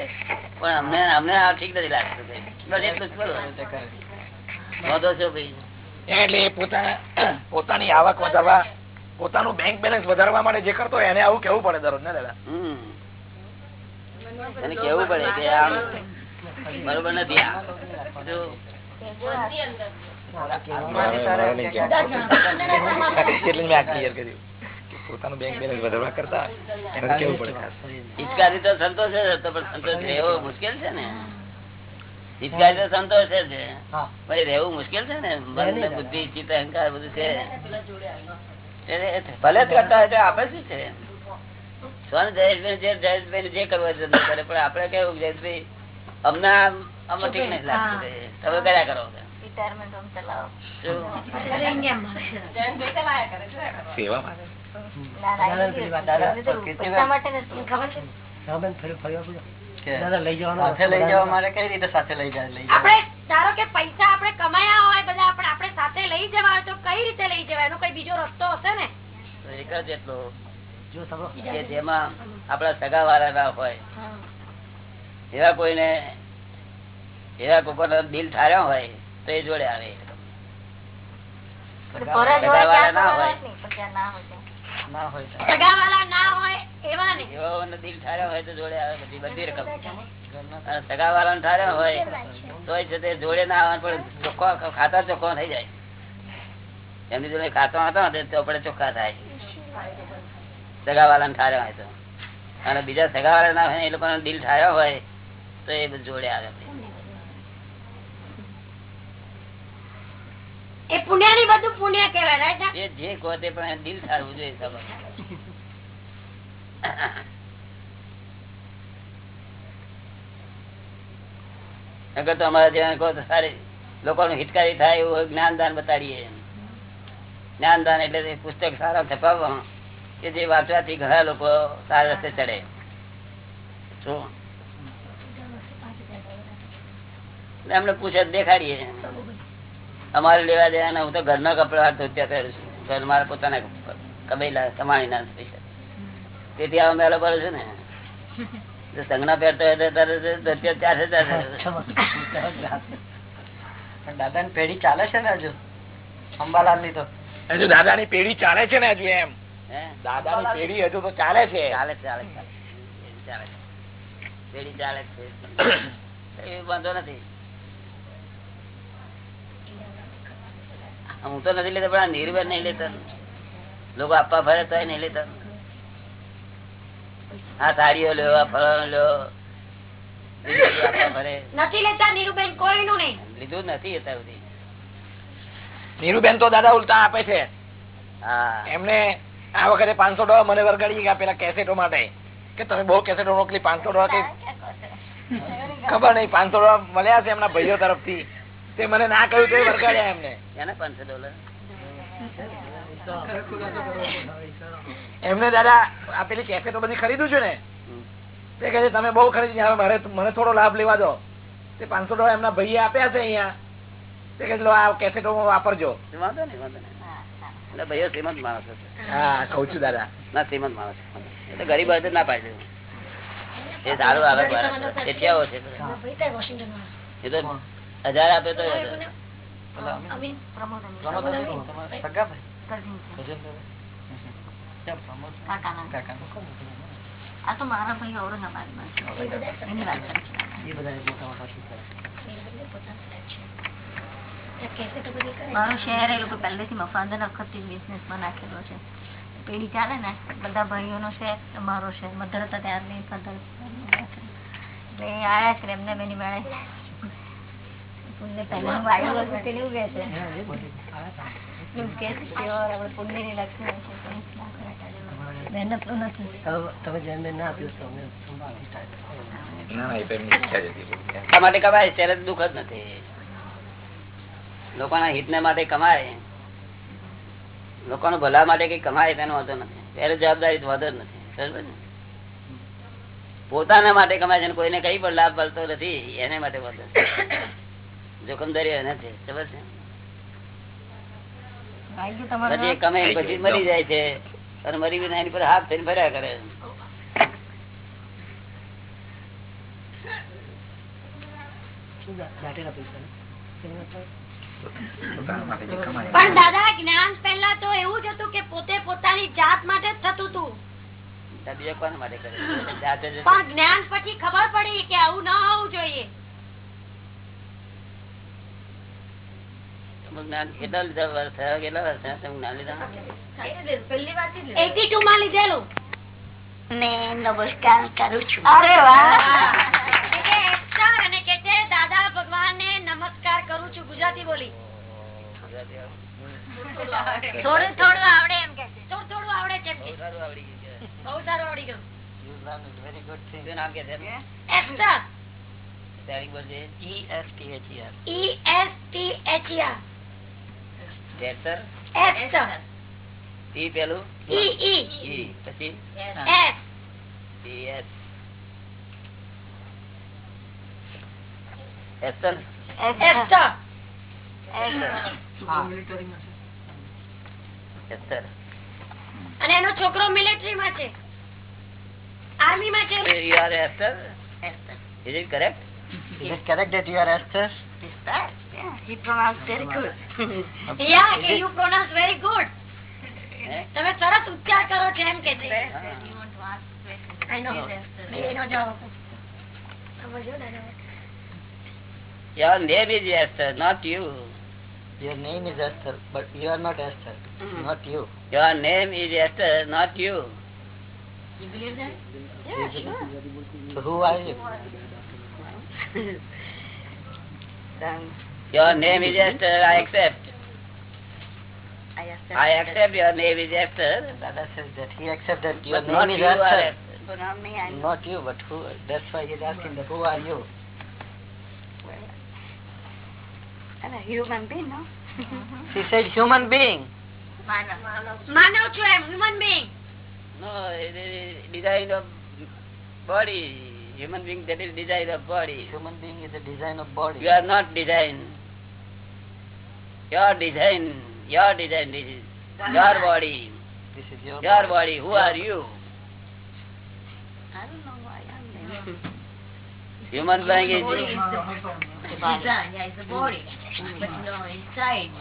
પણ અમને અમને આ ઠીક નથી લાગતું. બસ એટલું જ બોલો. છો ભાઈ? એટલે પોતાની આવક વધારવા પોતાનું બેંક બેલેન્સ વધારવા માટે જે કરતો એને આવું કેવું પડે દરરોજ ને દાદા? એને કેવું પડે કે આમ બરોબર નથી એટલે મેં આ ક્લિયર કર્યું. પોતાનું બેંક બેલેન્સ વધારવા કરતા એને કેવું પડે. ખાસ તો સંતોષ સંતોષ રહેવો મુશ્કેલ છે ને. હિતકારી તો સંતોષ છે. ભાઈ રહેવું મુશ્કેલ છે ને. બુદ્ધિ ચિત્ત અહંકાર બધું છે. ભલે કરતા હોય તો આપણે શું છે? જયેશભાઈ જે જયેશભાઈ જે કરવું હોય કરે. પણ આપણે કેવું જયેશભાઈ અમને આમ- ઠીક નહીં લાગતું તમે કર્યા કરો રિટાયરમેન્ટ હોમ ચલાવો. શું? સેવા માટે. ના ના એ નથી. દાદા, એ તો પૈસા માટે નથી ખબર છે રામબેન, ફરી- ફરી આપજો. કે દાદા લઈ જવાનો સાથે લઈ જવા માટે કઈ રીતે સાથે લઈ જાય લઈ આપણે ધારો કે પૈસા આપણે કમાયા હોય બધા આપણે આપણે સાથે લઈ જવા હોય તો કઈ રીતે લઈ જવાય એનો કઈ બીજો રસ્તો હશે ને એક જ એટલો જો સાંભળો. જેમાં આપણા સગા વાળા ના હોય એવા કોઈને એવા કોઈનો દિલ ઠાર્યા હોય તો એ જોડે આવે સગા ત્યાં ના હોય. ના હોય ત્યાં. ના હોય તો. સગાવાલા ના હોય એવા ને. એવા દિલ ઠાર્યા હોય તો જોડે આવે બધી બધી રકમ. સગા વાળા ઠાર્યા હોય તો છે. તે જોડે ના આવે પણ ચોખ્ખો ખાતા ચોખ્ખો થઈ જાય. એમની જોડે ખાતો હતો ને તો આપણે ચોખ્ખા થાય. સગા વાળા ઠાર્યા હોય તો. અને બીજા સગા વાળા ના હોય એ લોકો દિલ ઠાર્યો હોય તો એ જોડે આવે. એ પુણ્યની બધું પુણ્ય કહેવાય right એ જે કોતે પણ દિલ સારું જોઈએ સબ અગર તો અમારા જેવા કહો તો સારી લોકોનું હિતકારી થાય એવું જ્ઞાનદાન બતાડીએ જ્ઞાનદાન એટલે પુસ્તક સારા છપાવવા. કે જે વાંચવાથી ઘણા લોકો સારા રસ્તે ચડે. એમને પૂછે દેખાડીએ. અમારે લેવા દેવાના હું તો ઘરના કપડા ધોત્યા પહેરું છું. ઘર મારા પોતાના કબેલા કમાણીના પૈસા તેથી આ મેળો કરું છું ને? જો પહેરતો ચારસે પણ પેઢી ચાલે છે ને હજુ? અંબાલાલની તો. હજુ દાદાની પેઢી ચાલે છે ને હજુ એમ. હે? દાદાની પેઢી હજુ તો ચાલે છે. ચાલે ચાલે ચાલે પેઢી ચાલે છે. એ વાંધો નથી. હું તો નથી લેતા પણ આ નિર્ભર નહીં લેતા. લોકો આપવા ફરે તો નહીં લેતા. આ સાડીઓ લ્યો ફળો લીધું નથી નીરુબેન તો દાદા ઉલટા આપે છે. હા. એમને આ વખતે પાંચસો ડોલર મને વરગાડી ગયા પેલા કેસેટો માટે. કે તમે બહુ કેસેટો મોકલી પાંચસો ડોલર કે ખબર નહીં પાંચસો ડોલર મળ્યા છે એમના ભાઈઓ તરફથી. તે મને ના કહ્યું તે વરગાડ્યા એમને. એને પાંચસો ડોલર એમને દાદા આ પેલી કેસેટો બધી ખરીદું છું ને? તે કહે છે તમે બહુ ખરીદી હવે મારે મને થોડો લાભ લેવા દો. તે પાંચસો ડોલર એમના ભાઈએ આપ્યા છે અહીંયા. તે કહે છે, આ કેફે તો વાપરજો. વાંધો નહીં વાંધો નહીં. એટલે ભાઈઓ શ્રીમંત માણસ છે. હા કઉ છું દાદા. ના શ્રીમંત માણસ. એટલે ગરીબ હશે તો ના પાડે એ સારું આવે છે. એ તો હજાર આપે તો મારા શહેર એ લોકો પહેલેથી મફાદર અખતથી બિઝનેસમાં નાખેલો છે. પેઢી ચાલે ને બધા ભાઈઓનો શહેર મારો શહેર. મધર હતા ત્યારની એટલે આયા છે એમને બેની મેળે. પુણ્ય પહેલા વાયુ હતું લેવું કે છે માટે કમાય ત્યારે દુઃખ જ નથી. લોકોના હિતને માટે કમાય. લોકોનું ભલા માટે કઈ કમાય તેનો વાંધો નથી. ત્યારે જવાબદારી તો વાંધો જ નથી. સમજ્યો ને? પોતાના માટે કમાય છે કોઈને કઈ પણ લાભ મળતો નથી એને માટે વાંધો નથી. જોખમદારી નથી ખબર છે? પછી કમે પછી મરી જાય છે અને મરી ગયું એની પર હાથ થઈને ફર્યા કરે હતા? પણ દાદા જ્ઞાન પહેલા તો એવું જ હતું કે પોતે પોતાના બીજા કોના માટે કરે જાતે જ પણ જ્ઞાન પછી ખબર પડી કે આવું ના હોવું જોઈએ. જ્ઞાન કેટલા લીધા વર્ષ કેટલા વર્ષ તમે જ્ઞાન લીધા પહેલી વારથી જ લીધું. એટી ટુ માં લીધેલું. ને નમસ્કાર કરું છું. અરે વાહ. અને કે છે દાદા ભગવાન ને નમસ્કાર કરું છું ગુજરાતી બોલી. થોડું થોડું આવડે એમ કે થોડું થોડું આવડે છે બહુ સારું આવડી ગયું. E S T H R તેતર ester ઈ પેલું? ઈ ઈ ઈ પછી? એસ ઈ એસ એસ્ટર એસ્ટર એસ્ટર અને એનો છોકરો મિલિટરી માં છે. આર્મી માં છે. You are ester is it correct is it correct that you are you are Esther? he pronounced very good યા કે યુ પ્રોનાઉન્સ વેરી ગુડ હે તમે સરસ ઉચ્ચાર કરો છો એમ કે છે you want to ask question I know. Yes, Esther. મેં એનો જવાબ આપ્યો. સમજ્યો દાદા? Your name is Esther not you Your name is Esther, but you are not Esther. Not you. Your name is Esther not you You believe that? So who are you? Your name is Esther, I accept. I accept, your name is Esther. Father says that he accepts that your but name is you Esther. But not me. I not you, but who? That's why he's asking that who are you? Well, I'm a human being, no? Mm-hmm. she said human being. Mano, mano, you human being. No, it is design of body human being that is design of body. Human being is the design of body. You are not design. Your design your design this is your body. This is your, your body. body who are you? I don't know why i'm human being is the body. yeah it's a body. But you know inside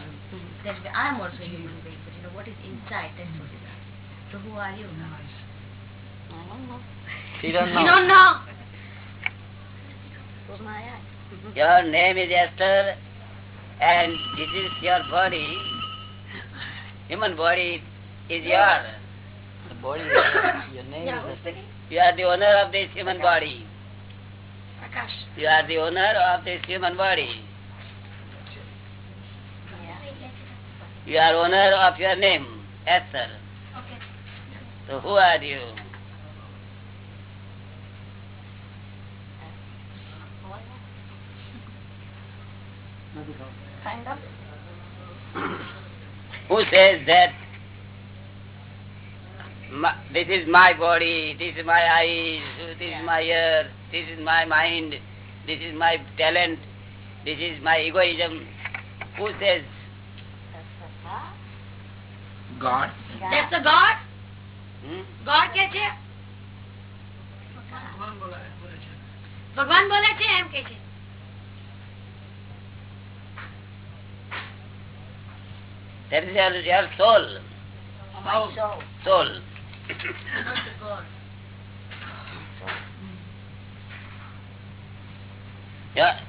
that i'm also human being but you know what is inside that's what so who are you? Now i don't know. Don't know. You don't know. Your name is Esther and this is your body. Human body is yours. The body is your name is Esther. You are the owner of this human body. Akash. You are the owner of this human body. You are owner of your name, Esther. Okay. So who are you? Kind of. Who says that my, this is my body, this is my eyes, this is my ear, this is my mind, this is my talent, this is my egoism? Who says? God. That's a god Hmm? God કે છે ભગવાન બોલે છે એમ કે છે That is your, your soul. My soul. Soul. Yeah.